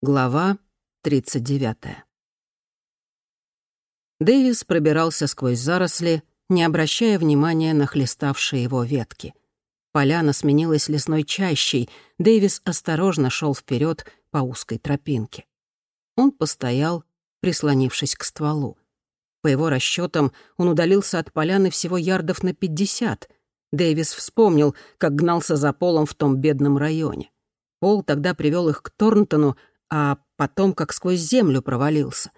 Глава 39. Дэвис пробирался сквозь заросли, не обращая внимания на хлеставшие его ветки. Поляна сменилась лесной чащей, Дэвис осторожно шел вперед по узкой тропинке. Он постоял, прислонившись к стволу. По его расчетам, он удалился от поляны всего ярдов на пятьдесят. Дэвис вспомнил, как гнался за Полом в том бедном районе. Пол тогда привел их к Торнтону, а потом как сквозь землю провалился.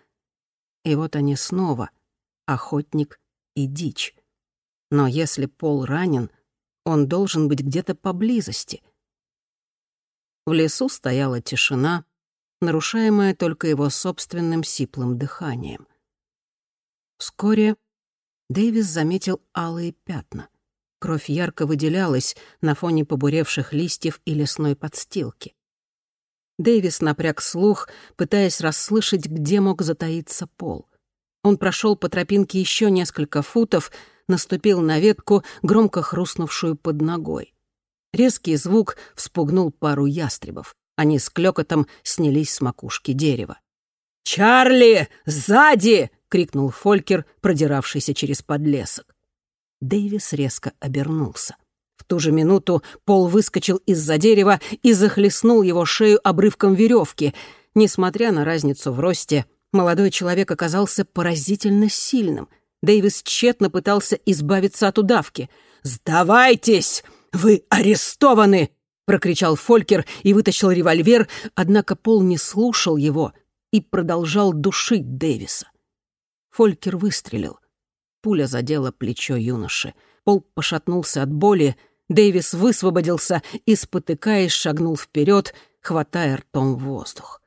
И вот они снова — охотник и дичь. Но если Пол ранен, он должен быть где-то поблизости. В лесу стояла тишина, нарушаемая только его собственным сиплым дыханием. Вскоре Дэвис заметил алые пятна. Кровь ярко выделялась на фоне побуревших листьев и лесной подстилки. Дэвис напряг слух, пытаясь расслышать, где мог затаиться пол. Он прошел по тропинке еще несколько футов, наступил на ветку, громко хрустнувшую под ногой. Резкий звук вспугнул пару ястребов. Они с клёкотом снялись с макушки дерева. «Чарли! Сзади!» — крикнул Фолькер, продиравшийся через подлесок. Дэвис резко обернулся ту же минуту Пол выскочил из-за дерева и захлестнул его шею обрывком веревки. Несмотря на разницу в росте, молодой человек оказался поразительно сильным. Дэвис тщетно пытался избавиться от удавки. «Сдавайтесь! Вы арестованы!» — прокричал Фолькер и вытащил револьвер, однако Пол не слушал его и продолжал душить Дэвиса. Фолькер выстрелил. Пуля задела плечо юноши. Пол пошатнулся от боли, Дэвис высвободился и, спотыкаясь, шагнул вперед, хватая ртом воздух.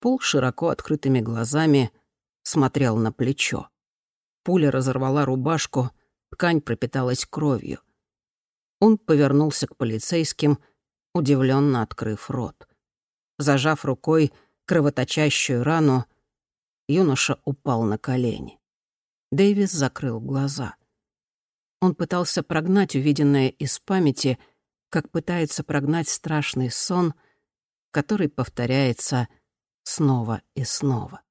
Пол широко открытыми глазами смотрел на плечо. Пуля разорвала рубашку, ткань пропиталась кровью. Он повернулся к полицейским, удивленно открыв рот. Зажав рукой кровоточащую рану, юноша упал на колени. Дэвис закрыл глаза — он пытался прогнать увиденное из памяти, как пытается прогнать страшный сон, который повторяется снова и снова.